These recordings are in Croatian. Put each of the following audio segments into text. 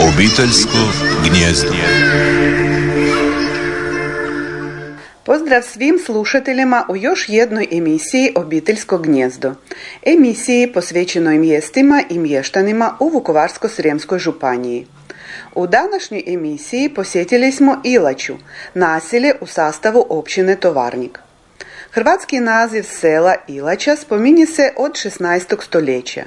Obiteljsko gnjezdo. Pozdrav svim slušateljima u još jednoj emisiji Obiteljsko gnjezdo. Emisiji posvećenoj mjestima i mještanima u Vukovarsko-Srijemskoj županiji. U današnjoj emisiji posjetili smo Ilaču, naselje u sastavu općine Tovarnik. Hrvatski naziv sela Ilača spominje se od 16. stoljeća.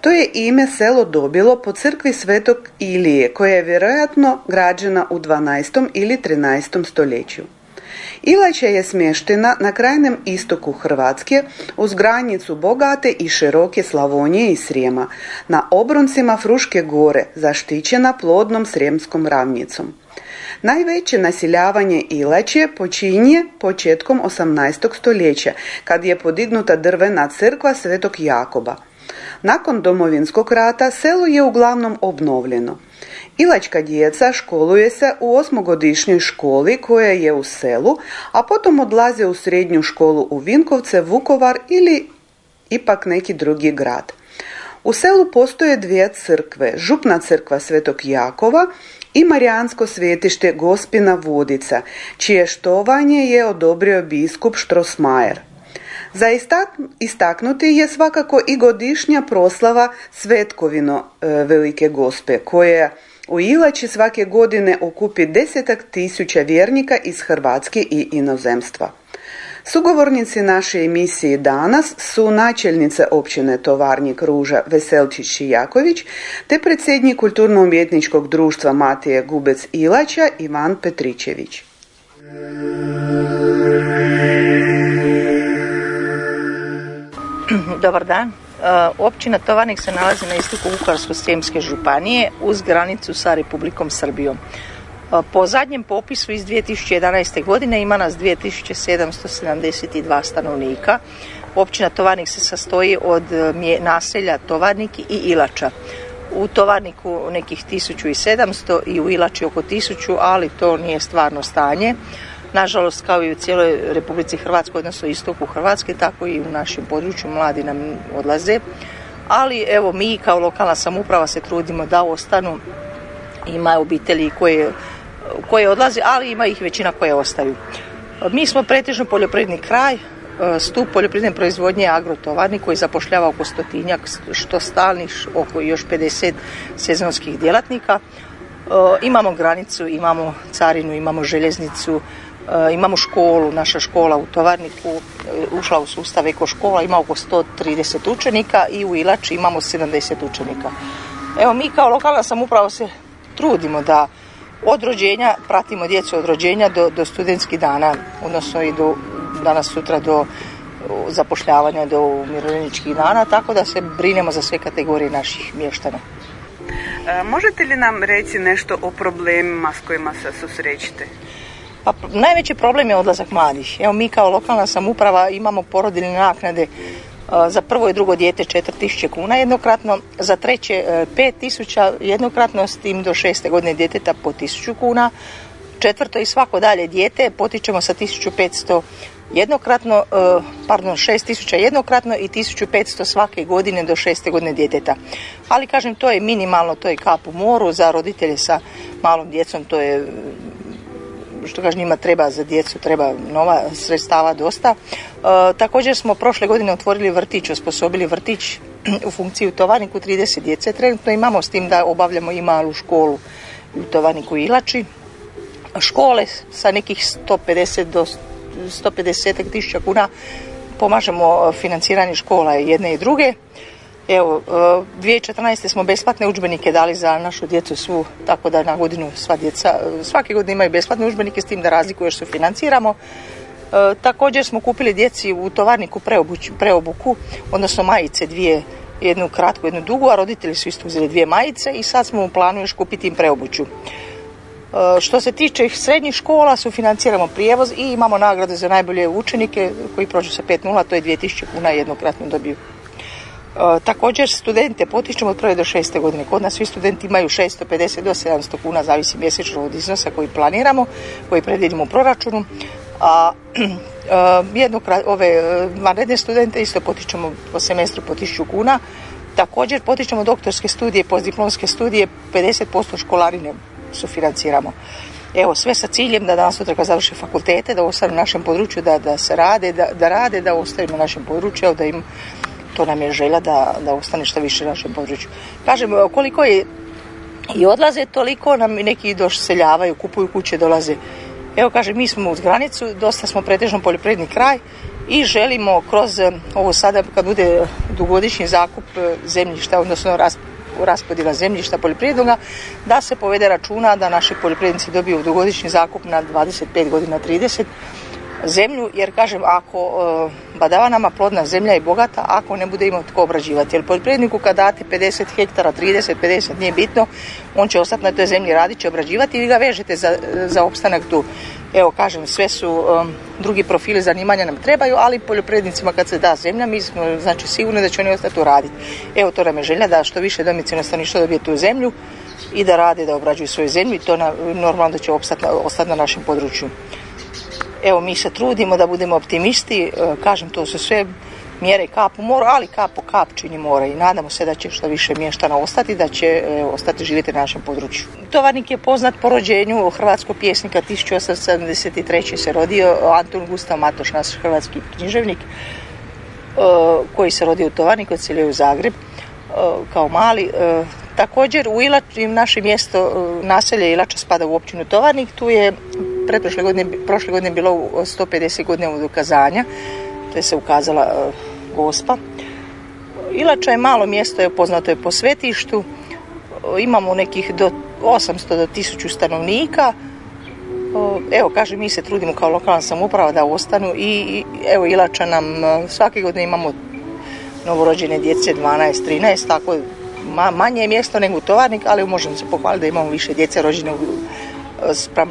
To je ime selo dobilo po crkvi Svetog Ilije, koja je vjerojatno građena u 12. ili 13. stoljeću. Ilača je smještena na krajnjem istoku Hrvatske uz granicu bogate i široke Slavonije i Srijema, na obroncima Fruške gore, zaštićena plodnom srijemskom ravnicom. Najveće naseljavanje Ilače počinje početkom 18. stoljeća, kad je podignuta drvena crkva Svetog Jakoba. Nakon domovinskog rata selo je uglavnom obnovljeno. Ilačka djeca školuje se u osmogodišnjoj školi koja je u selu, a potom odlaze u srednju školu u Vinkovce, Vukovar ili ipak neki drugi grad. U selu postoje dvije crkve, župna crkva Svetog Jakova i Marijansko svetište Gospina Vodica, čije štovanje je odobrio biskup Štrosmajer. Za istaknuti je svakako i godišnja proslava Svetkovino e, Velike Gospe, koja u Ilači svake godine okupi desetak tisuća vjernika iz Hrvatske i inozemstva. Sugovornici naše emisije danas su načelnice općine Tovarnik Ruža Veselčić i Jaković te predsjednik Kulturno-umjetničkog društva Matije Gubec Ilača Ivan Petričević. Dobar dan. E, općina Tovarnik se nalazi na istoku Vukovarsko-Srijemske županije uz granicu sa Republikom Srbijom. E, po zadnjem popisu iz 2011. godine ima nas 2772 stanovnika. Općina Tovarnik se sastoji od naselja Tovarnik i Ilača. U Tovarniku nekih 1700 i u Ilači oko 1000, ali to nije stvarno stanje. Nažalost, kao i u cijeloj Republici Hrvatskoj, odnosno istoku Hrvatske, tako i u našem području mladi nam odlaze. Ali evo mi kao lokalna samouprava se trudimo da ostanu. Ima obitelji koje, koje odlaze, ali ima ih većina koje ostaju. Mi smo pretežno poljoprivredni kraj, stup poljoprivredne proizvodnje je agrotovarni koji zapošljava oko stotinjak, što stalnih, oko još 50 sezonskih djelatnika. Imamo granicu, imamo carinu, imamo željeznicu, E, imamo školu, naša škola u Tovarniku e, ušla u sustav eko škola, ima oko 130 učenika i u Ilači imamo 70 učenika. Evo mi kao lokalna samouprava se trudimo da od rođenja pratimo djecu od rođenja do, do studentskih dana, odnosno i do danas sutra do zapošljavanja do umirovljeničkih dana, tako da se brinemo za sve kategorije naših mještana. E, možete li nam reći nešto o problemima s kojima se susrećete? Pa najveći problem je odlazak mladih. Evo mi kao lokalna samouprava imamo porodiljne naknade za prvo i drugo dijete 4000 kuna jednokratno, za treće 5000 e, jednokratno, s tim do šeste godine djeteta po 1000 kuna, četvrto i svako dalje dijete potičemo sa 1500 jednokratno, e, pardon, 6000 jednokratno i 1500 svake godine do šeste godine djeteta. Ali kažem, to je minimalno, to je kap u moru, za roditelje sa malom djecom to je što kaže njima treba za djecu, treba nova sredstava dosta. E, također smo prošle godine otvorili vrtić, osposobili vrtić u funkciji u Tovarniku 30 djece. Trenutno imamo s tim da obavljamo i malu školu u Tovarniku Ilači. Škole sa nekih 150 do 150 tisuća kuna pomažemo financiranje škola jedne i druge. Evo, 2014. E, smo besplatne udžbenike dali za našu djecu svu, tako da na godinu sva djeca, svake godine imaju besplatne udžbenike s tim da razliku još su financiramo. E, također smo kupili djeci u tovarniku preobuku, odnosno majice dvije, jednu kratku, jednu dugu, a roditelji su isto uzeli dvije majice i sad smo u planu još kupiti im preobuću. E, što se tiče srednjih škola, sufinanciramo prijevoz i imamo nagrade za najbolje učenike koji prođu sa 5.0, to je 2000 kuna jednokratno dobiju. E, također studente potičemo od prve do šeste godine. Kod nas svi studenti imaju 650 do 700 kuna, zavisi mjesečno od iznosa koji planiramo, koji predvidimo u proračunu. A e, jedno, ove e, vanredne studente isto potičemo po semestru po 1000 kuna. Također potičemo doktorske studije, postdiplomske studije, 50% školarine sufinanciramo. Evo, sve sa ciljem da danas sutra završe fakultete, da ostanu na našem području, da, da se rade, da, da rade, da ostaju na našem području, da im, to nam je želja da, da ostane što više na našem području. Kažem, koliko je i odlaze, toliko nam i neki doseljavaju, kupuju kuće, dolaze. Evo, kažem, mi smo uz granicu, dosta smo pretežno poljoprivredni kraj i želimo kroz ovo sada kad bude dugogodišnji zakup e, zemljišta, odnosno raspodjela zemljišta poljoprivrednoga, da se povede računa da naši poljoprivrednici dobiju dugogodišnji zakup na 25 godina 30 zemlju, jer kažem, ako e, badava nama plodna zemlja i bogata, ako ne bude imao tko obrađivati. Jer poljoprivredniku kad date 50 hektara, 30, 50, nije bitno, on će ostati na toj zemlji radit će obrađivati i vi ga vežete za, za opstanak tu. Evo, kažem, sve su um, drugi profili zanimanja nam trebaju, ali poljoprivrednicima kad se da zemlja, mi smo znači, sigurni da će oni ostati tu raditi. Evo, to nam je želja da što više domicilno stanovništvo dobije tu zemlju i da rade, da obrađuju svoju zemlju i to na, normalno da će ostati, ostati na našem području. Evo, mi se trudimo da budemo optimisti, e, kažem, to su sve mjere kap u moru, ali kap kap čini mora i nadamo se da će što više mještana ostati, da će e, ostati živjeti na našem području. Tovarnik je poznat po rođenju hrvatskog pjesnika 1873. se rodio Anton Gustav Matoš, naš hrvatski književnik, e, koji se rodio u Tovarniku, odselio u Zagreb kao mali. Također u Ilači, naše mjesto, naselje Ilača spada u općinu Tovarnik, tu je pretprošle godine, prošle godine bilo 150 godina od ukazanja, to je se ukazala e, gospa. Ilača je malo mjesto, je poznato je po svetištu, imamo nekih do 800 do 1000 stanovnika, evo kaže mi se trudimo kao lokalna samouprava da ostanu i evo Ilača nam e, svake godine imamo novorođene djece 12, 13, tako manje je mjesto nego Tovarnik, ali možemo se pohvaliti da imamo više djece rođene u spram,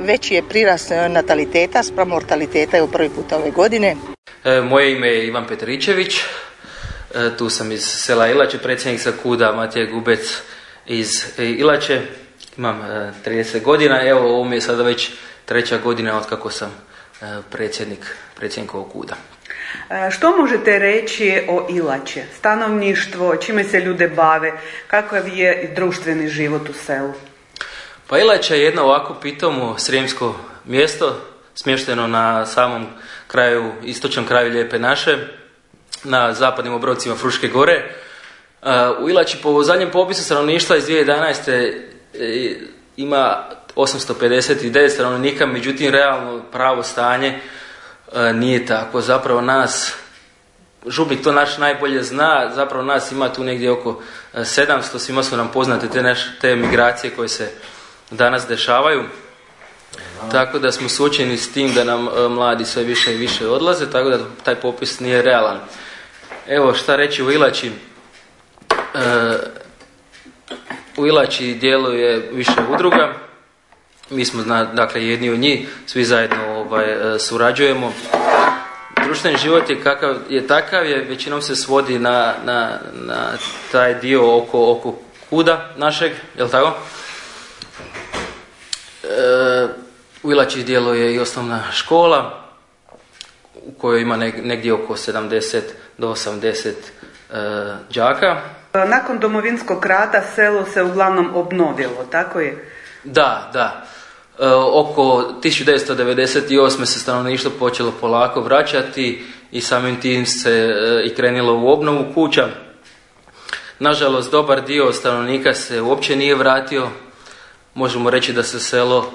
veći je prirast nataliteta spram mortaliteta je u prvi puta ove godine. E, moje ime je Ivan Petričević, e, tu sam iz sela Ilače, predsjednik sa kuda Matija Gubec iz Ilače, imam 30 godina, evo ovo mi je sada već treća godina od kako sam predsjednik, predsjednik ovog kuda. Što možete reći o Ilače? Stanovništvo, čime se ljude bave, kakav je društveni život u selu? Pa Ilača je jedno ovako pitomo srijemsko mjesto, smješteno na samom kraju, istočnom kraju Lijepe naše, na zapadnim obrovcima Fruške gore. U Ilači po zadnjem popisu stanovništva iz 2011. E, ima 859 stanovnika, međutim realno pravo stanje e, nije tako. Zapravo nas, župnik to naš najbolje zna, zapravo nas ima tu negdje oko 700, svima su nam poznate te, naš, te migracije koje se danas dešavaju. Tako da smo suočeni s tim da nam e, mladi sve više i više odlaze, tako da taj popis nije realan. Evo šta reći u Ilači. E, u Ilači djeluje više udruga. Mi smo dakle jedni od njih, svi zajedno ovaj, e, surađujemo. Društveni život je kakav je takav je, većinom se svodi na, na, na taj dio oko, oko kuda našeg, jel tako? U Ilači djeluje i osnovna škola u kojoj ima negdje oko 70 do 80 e, đaka. Nakon domovinskog rata selo se uglavnom obnovilo, tako je? Da, da. E, oko 1998. se stanovništvo počelo polako vraćati i samim tim se e, i krenilo u obnovu kuća. Nažalost, dobar dio stanovnika se uopće nije vratio. Možemo reći da se selo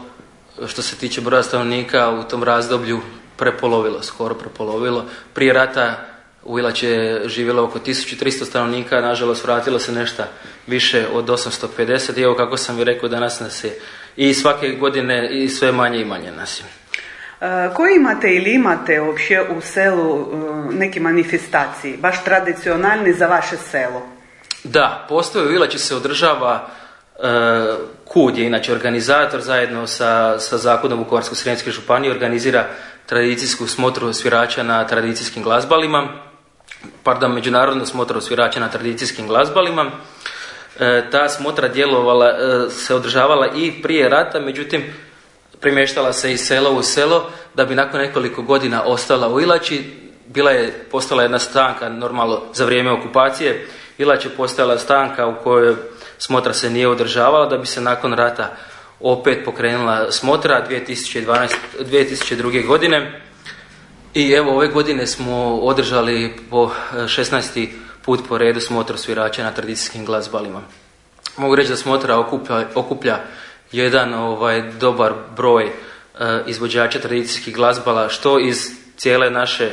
što se tiče broja stanovnika u tom razdoblju prepolovilo, skoro prepolovilo. Prije rata u Ilače je živjelo oko 1300 stanovnika, nažalost vratilo se nešto više od 850 i evo kako sam i rekao danas nas je i svake godine i sve manje i manje nas je. E, koji imate ili imate uopće u selu e, neki manifestaciji, baš tradicionalni za vaše selo? Da, postoje u Ilači se održava KUD je inače organizator zajedno sa, sa Zakladom Vukovarsko-srijemske županije organizira tradicijsku smotru svirača na tradicijskim glazbalima, pardon, međunarodnu smotru svirača na tradicijskim glazbalima. E, ta smotra djelovala, e, se održavala i prije rata, međutim primještala se iz sela u selo da bi nakon nekoliko godina ostala u Ilači. Bila je postala jedna stanka normalno za vrijeme okupacije Ilače postojala stanka u kojoj smotra se nije održavala da bi se nakon rata opet pokrenula smotra 2012, 2002. godine. I evo ove godine smo održali po 16. put po redu smotru svirača na tradicijskim glazbalima. Mogu reći da smotra okuplja, okuplja jedan ovaj dobar broj e, izvođača tradicijskih glazbala što iz cijele naše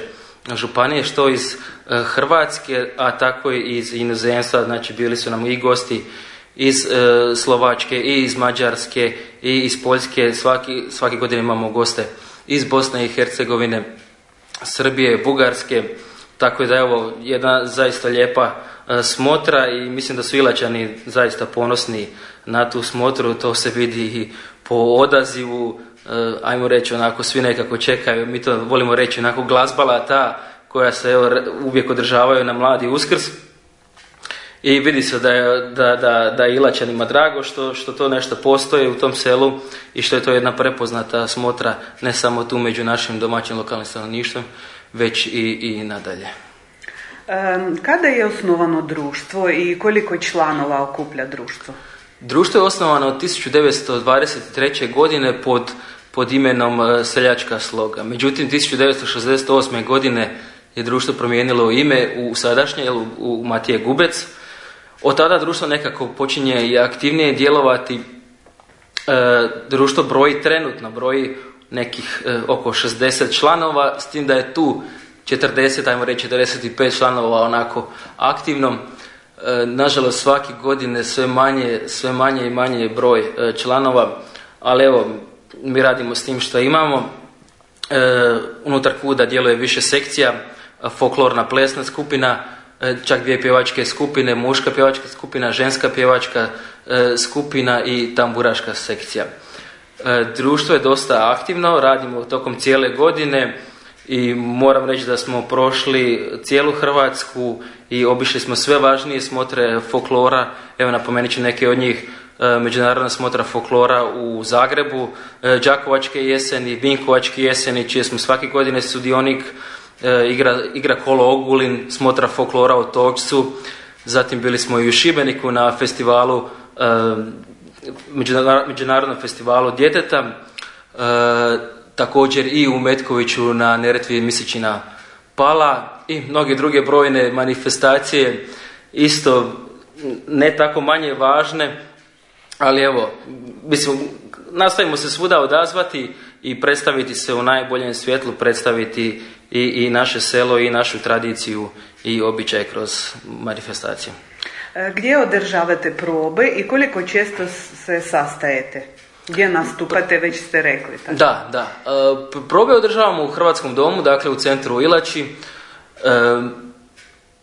županije, što iz e, Hrvatske, a tako i iz inozemstva, znači bili su nam i gosti iz e, Slovačke i iz Mađarske i iz Poljske, svaki, svaki godine imamo goste iz Bosne i Hercegovine, Srbije, Bugarske, tako da je ovo jedna zaista lijepa e, smotra i mislim da su Ilačani zaista ponosni na tu smotru, to se vidi i po odazivu, e, ajmo reći onako svi nekako čekaju, mi to volimo reći onako glazbala ta koja se evo, uvijek održavaju na mladi uskrs i vidi se da je, da, da, da je Ilačanima drago što, što to nešto postoji u tom selu i što je to jedna prepoznata smotra ne samo tu među našim domaćim lokalnim stanovništvom, već i, i nadalje. Kada je osnovano društvo i koliko članova okuplja društvo? Društvo je osnovano od 1923. godine pod, pod imenom e, Seljačka sloga. Međutim, 1968. godine je društvo promijenilo ime u sadašnje, u Matije Gubec. Od tada društvo nekako počinje i aktivnije djelovati. E, društvo broji trenutno, broji nekih e, oko 60 članova, s tim da je tu 40, ajmo reći 45 članova onako aktivno. E, nažalost svake godine sve manje, sve manje i manje broj e, članova, ali evo mi radimo s tim što imamo. E, unutar kuda djeluje više sekcija, folklorna plesna skupina, čak dvije pjevačke skupine, muška pjevačka skupina, ženska pjevačka skupina i tamburaška sekcija. Društvo je dosta aktivno, radimo tokom cijele godine i moram reći da smo prošli cijelu Hrvatsku i obišli smo sve važnije smotre folklora. Evo napomenut ću neke od njih. E, međunarodna smotra folklora u Zagrebu, e, Đakovačke jeseni, Vinkovačke jeseni, čije smo svake godine sudionik, e, igra, igra Kolo Ogulin, smotra folklora u Točcu, zatim bili smo i u Šibeniku na festivalu, međunarodnom festivalu djeteta, također i u Metkoviću na Neretvi Misićina pala i mnoge druge brojne manifestacije isto ne tako manje važne, ali evo, mislim, nastavimo se svuda odazvati i predstaviti se u najboljem svjetlu, predstaviti i, i naše selo i našu tradiciju i običaj kroz manifestacije. E, gdje održavate probe i koliko često se sastajete? Gdje nastupate, već ste rekli. Tako. Da, da. E, probe održavamo u Hrvatskom domu, dakle u centru Ilači. E,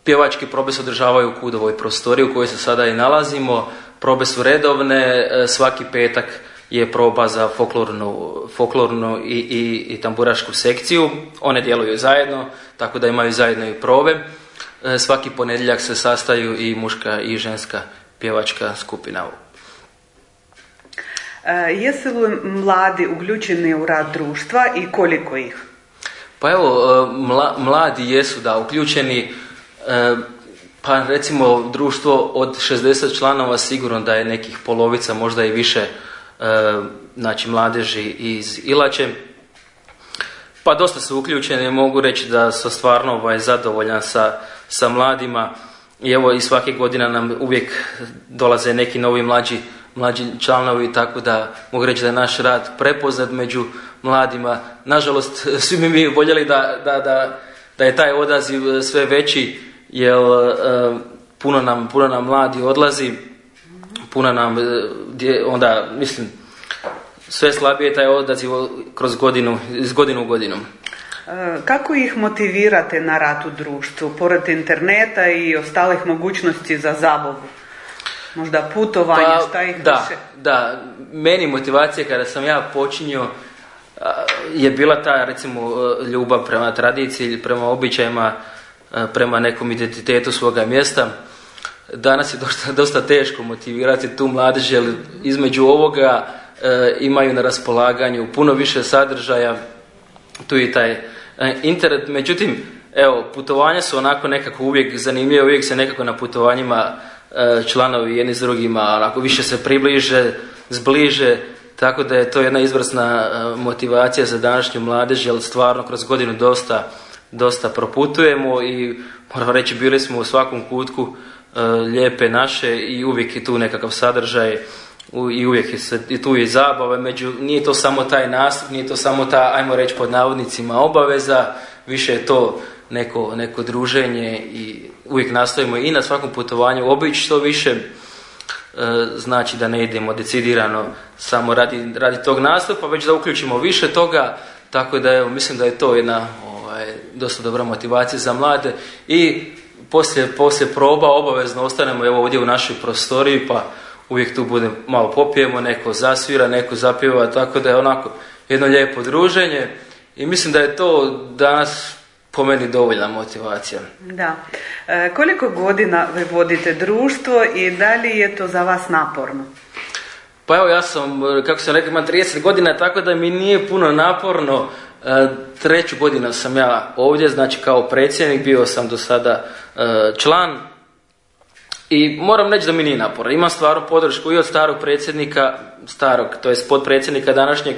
pjevačke probe se održavaju u Kudovoj prostoriji u kojoj se sada i nalazimo. Probe su redovne, svaki petak je proba za folklornu, folklornu i, i, i tamburašku sekciju. One djeluju zajedno, tako da imaju zajedno i probe. Svaki ponedjeljak se sastaju i muška i ženska pjevačka skupina E, jesu li mladi uključeni u rad društva i koliko ih? Pa evo, e, mladi jesu da uključeni, e, pa recimo društvo od 60 članova sigurno da je nekih polovica, možda i više, znači mladeži iz Ilače. Pa dosta su uključeni, mogu reći da su stvarno ovaj, zadovoljan sa, sa mladima i evo i svake godine nam uvijek dolaze neki novi mlađi mlađi članovi, tako da mogu reći da je naš rad prepoznat među mladima. Nažalost, svi mi voljeli da, da, da, da je taj odaziv sve veći, jer e, puno, nam, puno nam mladi odlazi, puno nam, e, onda, mislim, sve slabije taj odaziv kroz godinu, iz godinu u godinu. E, kako ih motivirate na rad u društvu, pored interneta i ostalih mogućnosti za zabavu? Možda putovanje, pa, šta ih da, Da, meni motivacija kada sam ja počinio je bila ta recimo ljubav prema tradiciji, prema običajima, prema nekom identitetu svoga mjesta. Danas je dosta, dosta teško motivirati tu mladež jer između ovoga imaju na raspolaganju puno više sadržaja, tu i taj internet. Međutim, evo, putovanja su onako nekako uvijek zanimljive, uvijek se nekako na putovanjima e, članovi jedni s drugima onako više se približe, zbliže, tako da je to jedna izvrsna e, motivacija za današnju mladež, jer stvarno kroz godinu dosta, dosta proputujemo i moram reći bili smo u svakom kutku e, lijepe naše i uvijek je tu nekakav sadržaj i uvijek je se, i tu je zabava, među, nije to samo taj nastup, nije to samo ta, ajmo reći pod navodnicima, obaveza, više je to neko, neko druženje i uvijek nastojimo i na svakom putovanju obići što više, e, znači da ne idemo decidirano samo radi, radi tog nastupa, već da uključimo više toga, tako da evo, mislim da je to jedna ovaj, dosta dobra motivacija za mlade i poslije, poslije proba obavezno ostanemo evo ovdje u našoj prostoriji pa uvijek tu bude malo popijemo, neko zasvira, neko zapjeva, tako da je onako jedno lijepo druženje i mislim da je to danas po meni dovoljna motivacija. Da. E, koliko godina vi vodite društvo i da li je to za vas naporno? Pa evo ja sam, kako sam rekao, imam 30 godina, tako da mi nije puno naporno. E, treću godinu sam ja ovdje, znači kao predsjednik, bio sam do sada e, član i moram reći da mi nije naporno. Imam stvarnu podršku i od starog predsjednika, starog, to jest podpredsjednika današnjeg,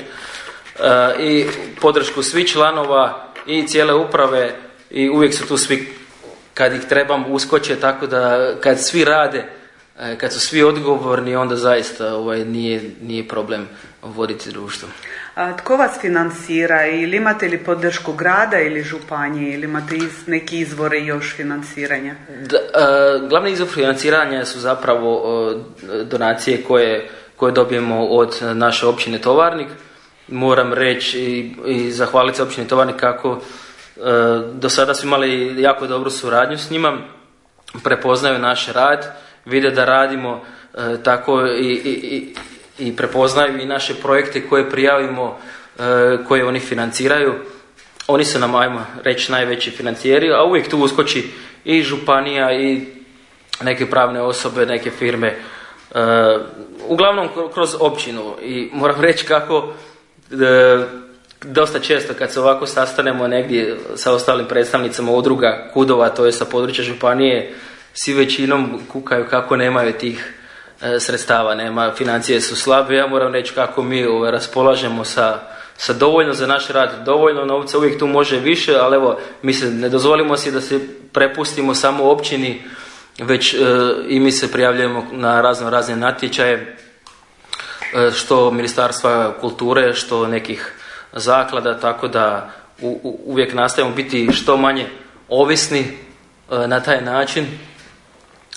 i podršku svih članova i cijele uprave i uvijek su tu svi kad ih trebam uskoče tako da kad svi rade e, kad su svi odgovorni onda zaista ovaj, nije, nije problem voditi društvo. Tko vas financira? Ili imate li podršku grada ili županije? Ili imate iz, neki izvore još financiranja? Da, e, glavni izvor financiranja su zapravo donacije koje, koje dobijemo od naše općine Tovarnik. Moram reći i, i zahvaliti općini Tovarnik kako e, do sada su imali jako dobru suradnju s njima, prepoznaju naš rad, vide da radimo e, tako i, i, i, prepoznaju i naše projekte koje prijavimo, e, koje oni financiraju. Oni su nam, ajmo reći, najveći financijeri, a uvijek tu uskoči i županija i neke pravne osobe, neke firme, uglavnom kroz općinu i moram reći kako E, dosta često kad se ovako sastanemo negdje sa ostalim predstavnicama udruga kudova, to je sa područja županije, svi većinom kukaju kako nemaju tih e, sredstava, nema, financije su slabe, ja moram reći kako mi ovaj, raspolažemo sa, sa dovoljno za naš rad, dovoljno novca, uvijek tu može više, ali evo, mi se ne dozvolimo si da se prepustimo samo općini, već e, i mi se prijavljujemo na razno razne natječaje, E, što ministarstva kulture, što nekih zaklada, tako da uvijek nastavimo biti što manje ovisni e, na taj način.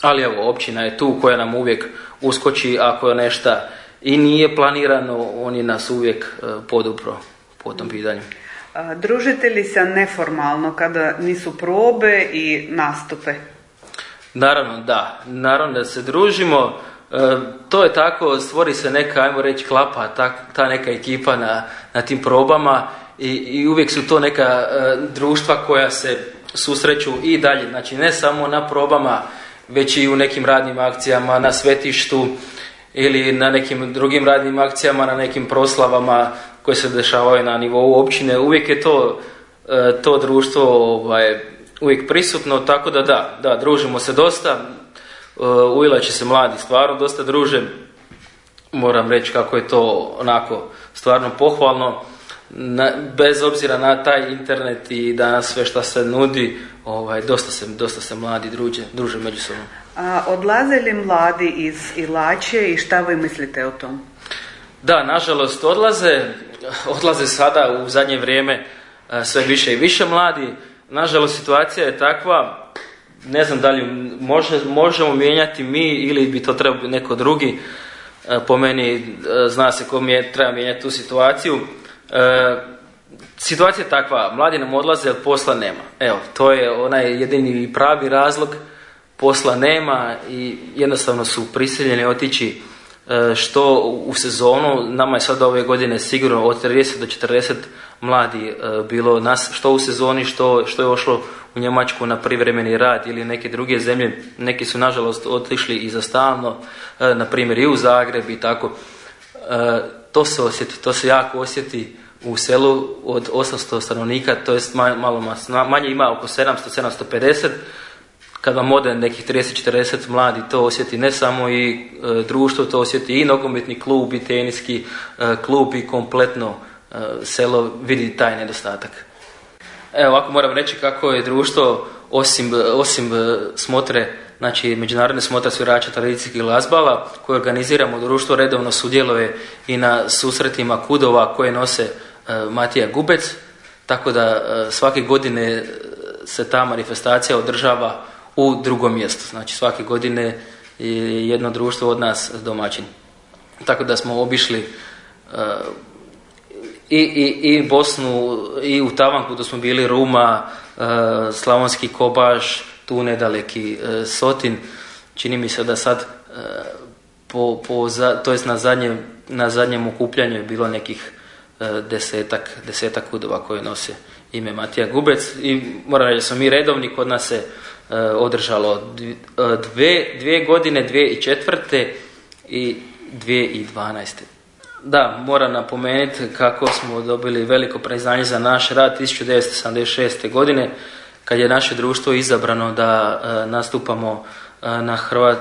Ali evo, općina je tu koja nam uvijek uskoči ako je nešto i nije planirano, oni nas uvijek e, podupro po tom pitanju. Družite li se neformalno kada nisu probe i nastupe? Naravno da, naravno da se družimo. E, to je tako, stvori se neka, ajmo reći, klapa, ta, ta neka ekipa na, na tim probama i, i uvijek su to neka e, društva koja se susreću i dalje. Znači ne samo na probama, već i u nekim radnim akcijama, na svetištu ili na nekim drugim radnim akcijama, na nekim proslavama koje se dešavaju na nivou općine. Uvijek je to, e, to društvo ovaj, uvijek prisutno, tako da da, da, družimo se dosta, Uh, će se mladi stvarno dosta druže. Moram reći kako je to onako stvarno pohvalno. Na, bez obzira na taj internet i danas sve što se nudi, ovaj, dosta, se, dosta se mladi druže, druže međusobno. A odlaze li mladi iz Ilače i šta vi mislite o tom? Da, nažalost odlaze. Odlaze sada u zadnje vrijeme uh, sve više i više mladi. Nažalost situacija je takva ne znam da li može, možemo mijenjati mi ili bi to trebao neko drugi. E, po meni e, zna se ko mi je, treba mijenjati tu situaciju. E, situacija je takva, mladi nam odlaze, ali posla nema. Evo, to je onaj jedini pravi razlog, posla nema i jednostavno su prisiljeni otići što u sezonu, nama je sad ove godine sigurno od 30 do 40 mladi bilo nas, što u sezoni, što, što je ošlo u Njemačku na privremeni rad ili neke druge zemlje. Neki su nažalost otišli i za stalno, e, na primjer i u Zagreb i tako. E, to se osjeti, to se jako osjeti u selu od 800 stanovnika, to jest malo manje ima oko 700-750, kad vam ode nekih 30-40 mladi to osjeti ne samo i e, društvo, to osjeti i nogometni klub i teniski e, klub i kompletno e, selo vidi taj nedostatak. Evo ovako moram reći kako je društvo osim, osim smotre, znači međunarodne smotre svirača tradicijskih glazbala koje organiziramo društvo redovno sudjeluje i na susretima kudova koje nose Matija Gubec, tako da svake godine se ta manifestacija održava u drugom mjestu. Znači svake godine je jedno društvo od nas domaćin. Tako da smo obišli uh, i, i, i Bosnu i u Tavanku da smo bili Ruma, uh, Slavonski Kobaš, tu nedaleki uh, Sotin. Čini mi se da sad po, po to jest na zadnjem, na zadnjem okupljanju je bilo nekih desetak, desetak udova koje nose ime Matija Gubec i moram reći da smo mi redovni, kod nas se E, održalo e, dve, dvije godine, dvije i četvrte i dvije i dvanaeste. Da, moram napomenuti kako smo dobili veliko priznanje za naš rad 1976. godine kad je naše društvo izabrano da e, nastupamo na Hrvat,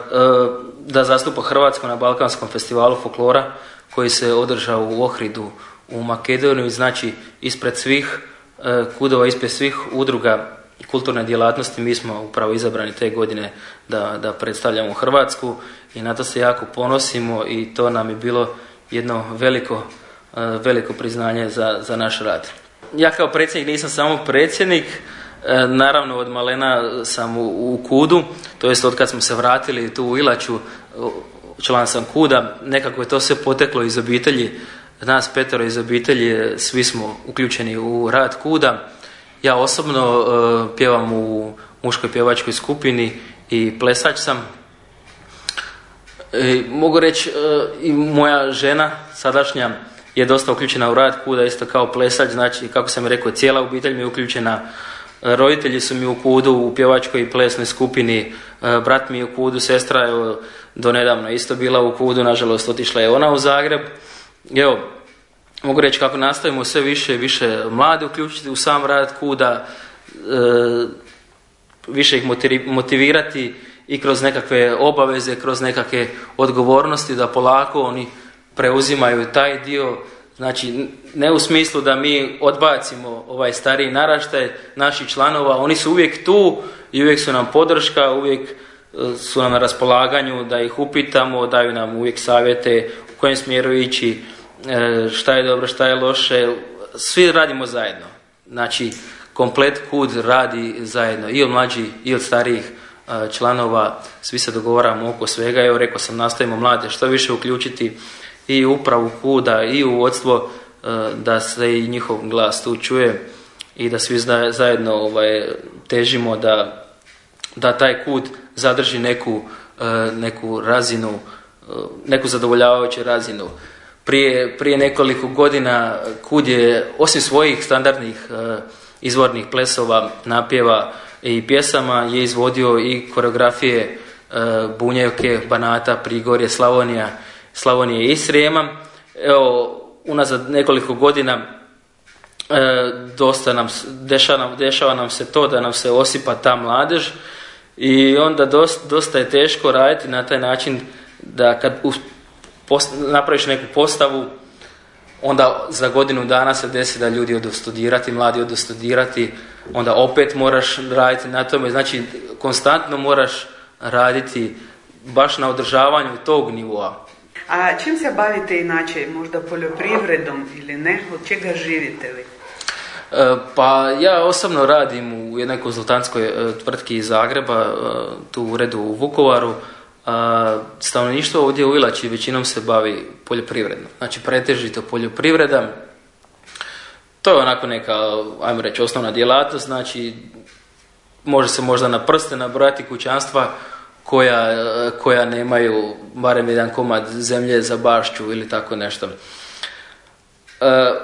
da zastupa Hrvatsku na Balkanskom festivalu folklora koji se održao u Ohridu u Makedoniji, znači ispred svih kudova, ispred svih udruga kulturne djelatnosti mi smo upravo izabrani te godine da, da predstavljamo Hrvatsku i na to se jako ponosimo i to nam je bilo jedno veliko, e, veliko priznanje za, za naš rad. Ja kao predsjednik nisam samo predsjednik, e, naravno od malena sam u, Kudu, to jest od kad smo se vratili tu u Ilaču, član sam Kuda, nekako je to sve poteklo iz obitelji, nas petero iz obitelji, svi smo uključeni u rad Kuda ja osobno pjevam u muškoj pjevačkoj skupini i plesač sam. I mogu reći i moja žena sadašnja je dosta uključena u rad kuda isto kao plesač, znači kako sam rekao cijela obitelj mi je uključena. Roditelji su mi u kudu u pjevačkoj i plesnoj skupini, brat mi je u kudu, sestra je do nedavno isto bila u kudu, nažalost otišla je ona u Zagreb. Evo, mogu reći kako nastavimo sve više i više mlade uključiti u sam rad kuda, e, više ih motivirati i kroz nekakve obaveze, kroz nekakve odgovornosti da polako oni preuzimaju taj dio, znači ne u smislu da mi odbacimo ovaj stariji naraštaj naših članova, oni su uvijek tu i uvijek su nam podrška, uvijek e, su nam na raspolaganju da ih upitamo, daju nam uvijek savjete u kojem smjeru ići, E, šta je dobro, šta je loše, svi radimo zajedno. Znači, komplet kud radi zajedno, i od mlađih i od starijih e, članova, svi se dogovaramo oko svega. Evo, rekao sam, nastavimo mlade što više uključiti i upravu kuda i u vodstvo e, da se i njihov glas tu čuje i da svi zajedno ovaj, težimo da, da taj kud zadrži neku, neku razinu, neku zadovoljavajuću razinu. Prije, prije nekoliko godina Kud je osim svojih standardnih e, izvornih plesova, napjeva i pjesama je izvodio i koreografije e, Bunjevke, Banata, Prigorje, Slavonija, Slavonije i Srijema. Evo, unazad nekoliko godina e, dosta nam, dešava, dešava nam se to da nam se osipa ta mladež i onda dosta, dosta je teško raditi na taj način da kad post, napraviš neku postavu, onda za godinu dana se desi da ljudi odu studirati, mladi odu studirati, onda opet moraš raditi na tome, znači konstantno moraš raditi baš na održavanju tog nivoa. A čim se bavite inače, možda poljoprivredom ili ne, od čega živite li? E, pa ja osobno radim u jednoj konzultantskoj e, tvrtki iz Zagreba, e, tu u uredu u Vukovaru, stanovništvo ovdje u Ilači većinom se bavi poljoprivredno. Znači pretežito poljoprivreda. To je onako neka, ajmo reći, osnovna djelatnost. Znači može se možda na prste nabrojati kućanstva koja, koja nemaju barem jedan komad zemlje za bašću ili tako nešto. E,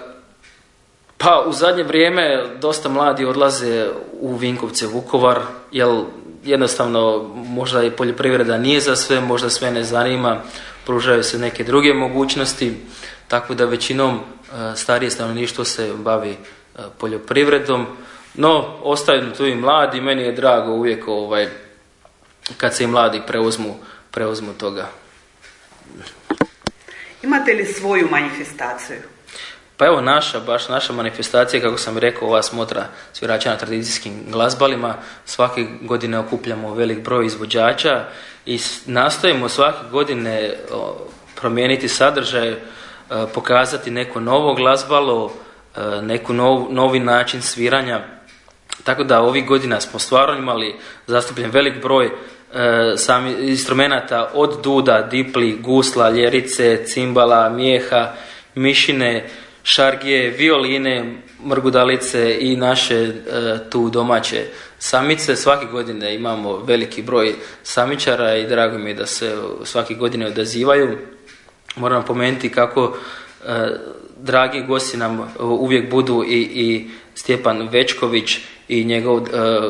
pa u zadnje vrijeme dosta mladi odlaze u Vinkovce, Vukovar, jer jednostavno možda i poljoprivreda nije za sve, možda sve ne zanima, pružaju se neke druge mogućnosti, tako da većinom starije stanovništvo se bavi poljoprivredom, no ostaju tu i mladi, meni je drago uvijek ovaj, kad se i mladi preuzmu, preuzmu toga. Imate li svoju manifestaciju? Pa evo naša, baš naša manifestacija, kako sam rekao, ova smotra svirača na tradicijskim glazbalima. Svake godine okupljamo velik broj izvođača i nastojimo svake godine promijeniti sadržaj, e, pokazati neko novo glazbalo, e, neku novi način sviranja. Tako da ovih godina smo stvarno imali zastupljen velik broj sami instrumenata od duda, dipli, gusla, ljerice, cimbala, mijeha, mišine, šargije, violine, mrgudalice i naše e, tu domaće samice. Svake godine imamo veliki broj samičara i drago mi je da se svake godine odazivaju. Moram pomenuti kako e, dragi gosti nam uvijek budu i, i Stjepan Večković i njegov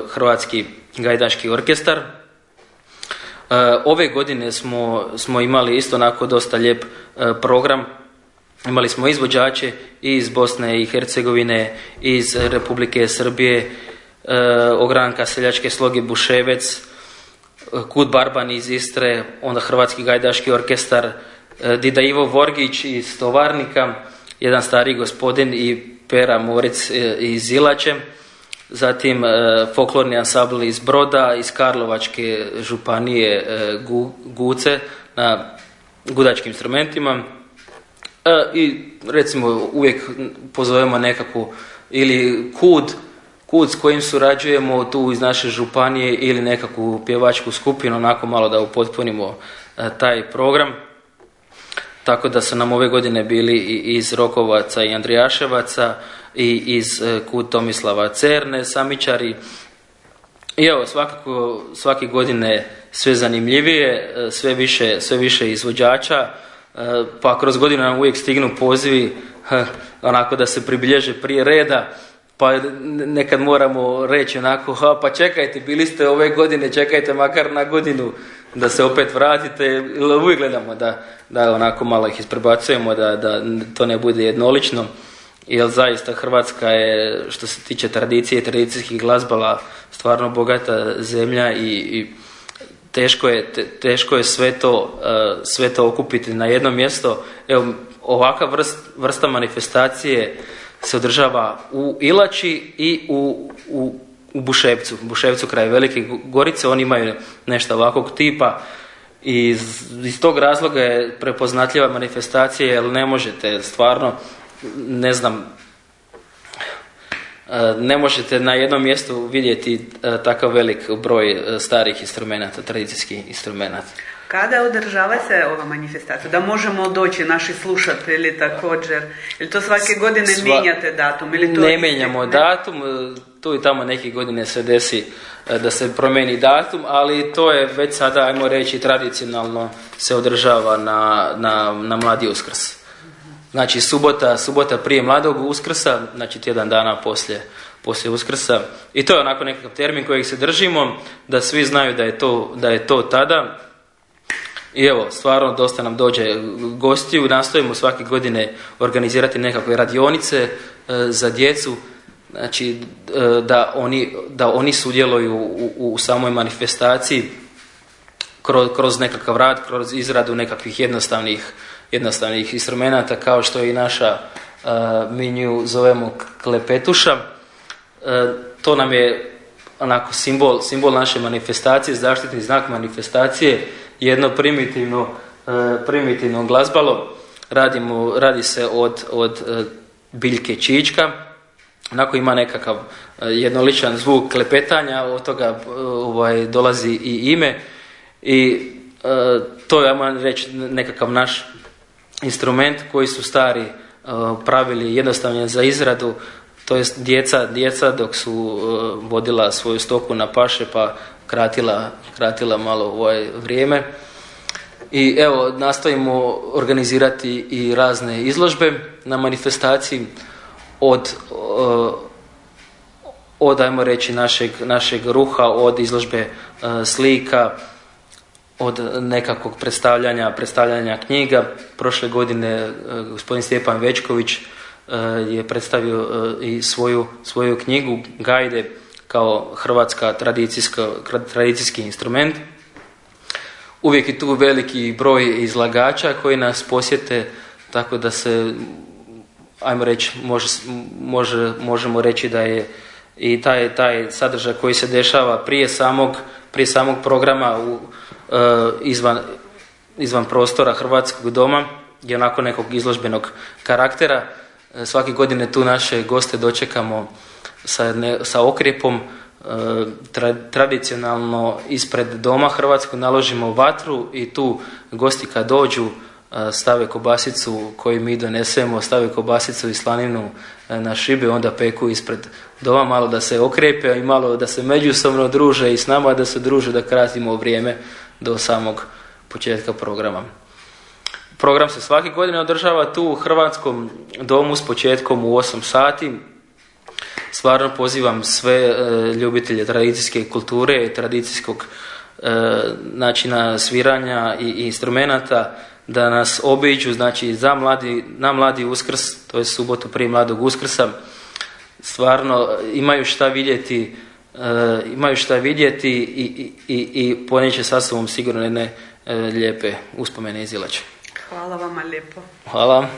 hrvatski gajdaški orkestar E, ove godine smo, smo imali isto onako dosta lijep e, program. Imali smo izvođače iz Bosne i Hercegovine, iz Republike Srbije, e, ogranka seljačke sloge Buševec, Kud Barban iz Istre, onda Hrvatski gajdaški orkestar, Dida Ivo Vorgić iz Tovarnika, jedan stari gospodin i Pera Moric iz Ilače zatim e, folklorni ansambl iz Broda, iz Karlovačke županije e, Guce na gudačkim instrumentima e, i recimo uvijek pozovemo nekakvu ili kud, kud s kojim surađujemo tu iz naše županije ili nekakvu pjevačku skupinu, onako malo da upotpunimo taj program. Tako da su nam ove godine bili i iz Rokovaca i Andrijaševaca, i iz e, kut Tomislava Cerne, Samičari. I evo, svakako svake godine sve zanimljivije, e, sve više, sve više izvođača, e, pa kroz godinu nam uvijek stignu pozivi onako da se pribilježe prije reda, pa nekad moramo reći onako, ha, pa čekajte, bili ste ove godine, čekajte makar na godinu da se opet vratite, uvijek gledamo da, da onako malo ih isprebacujemo, da, da to ne bude jednolično jer zaista Hrvatska je što se tiče tradicije i tradicijskih glazbala stvarno bogata zemlja i, i teško, je, teško je sve to, uh, sve to okupiti na jedno mjesto. Evo, ovakva vrst, vrsta manifestacije se održava u Ilači i u, u, u Buševcu, Buševcu kraj Velike Gorice, oni imaju nešto ovakvog tipa i iz, iz tog razloga je prepoznatljiva manifestacija jer ne možete stvarno ne znam, e, ne možete na jednom mjestu vidjeti e, takav velik broj e, starih instrumenta, tradicijskih instrumenta. Kada održava se ova manifestacija? Da možemo doći naši slušatelji također? Ili to svake godine Sva... mijenjate datum? Ili to ne mijenjamo datum, tu i tamo neke godine se desi da se promijeni datum, ali to je već sada, ajmo reći, tradicionalno se održava na, na, na mladi uskrs. Znači subota, subota prije mladog uskrsa, znači tjedan dana poslije, poslije uskrsa. I to je onako nekakav termin kojeg se držimo, da svi znaju da je to, da je to tada. I evo, stvarno dosta nam dođe gostiju, nastojimo svake godine organizirati nekakve radionice e, za djecu, znači e, da, oni, da oni sudjeluju u, u samoj manifestaciji kroz, kroz nekakav rad, kroz izradu nekakvih jednostavnih jednostavnih instrumenta kao što i naša uh, mi nju zovemo klepetuša. Uh, to nam je onako simbol, simbol naše manifestacije, zaštitni znak manifestacije, jedno primitivno, uh, primitivno glazbalo. Radimo, radi se od, od biljke čička, onako ima nekakav jednoličan zvuk klepetanja, od toga ovaj, dolazi i ime i to je, ja reći, nekakav naš instrument koji su stari uh, pravili jednostavno za izradu, to jest djeca, djeca dok su uh, vodila svoju stoku na paše pa kratila, kratila malo ovaj vrijeme. I evo, nastojimo organizirati i razne izložbe na manifestaciji od, uh, od ajmo reći, našeg, našeg ruha, od izložbe slika, od nekakvog predstavljanja, predstavljanja knjiga. Prošle godine e, gospodin Stjepan Večković e, je predstavio e, i svoju, svoju knjigu Gajde kao hrvatska tradicijski instrument. Uvijek je tu veliki broj izlagača koji nas posjete, tako da se, ajmo reći, može, može, možemo reći da je i taj, taj sadržaj koji se dešava prije samog, prije samog programa u, izvan, izvan prostora Hrvatskog doma je onako nekog izložbenog karaktera. E, svake godine tu naše goste dočekamo sa, ne, sa okrijepom, e, tradicionalno ispred doma Hrvatskog naložimo vatru i tu gosti kad dođu stave kobasicu koju mi donesemo, stave kobasicu i slaninu na šibe, onda peku ispred doma malo da se okrepe i malo da se međusobno druže i s nama da se druže da kratimo vrijeme do samog početka programa. Program se svake godine održava tu u Hrvatskom domu s početkom u 8 sati. Stvarno pozivam sve e, ljubitelje tradicijske kulture tradicijskog e, načina sviranja i, i instrumenata da nas obiđu, znači za mladi, na mladi uskrs, to je subotu prije mladog uskrsa, stvarno imaju šta vidjeti, uh, imaju šta vidjeti i, i, i ponijeće sa sobom sigurno jedne uh, lijepe uspomene izilače. Hvala vama lijepo. Hvala.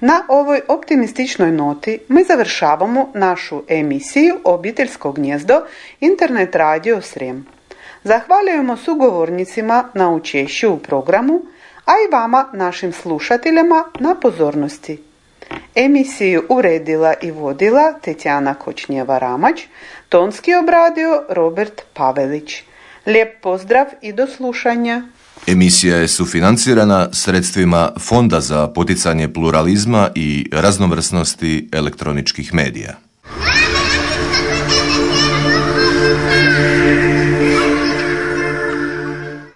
Na ovoj optimističnoj noti mi završavamo našu emisiju Obiteljsko gnjezdo Internet radio Srem. Zahvaljujemo sugovornicima na učešću u programu, a i vama, našim slušateljima, na pozornosti. Emisiju uredila i vodila Tetjana Kočnjeva-Ramać, tonski obradio Robert Pavelić. Lijep pozdrav i do slušanja. Emisija je sufinancirana sredstvima Fonda za poticanje pluralizma i raznovrsnosti elektroničkih medija.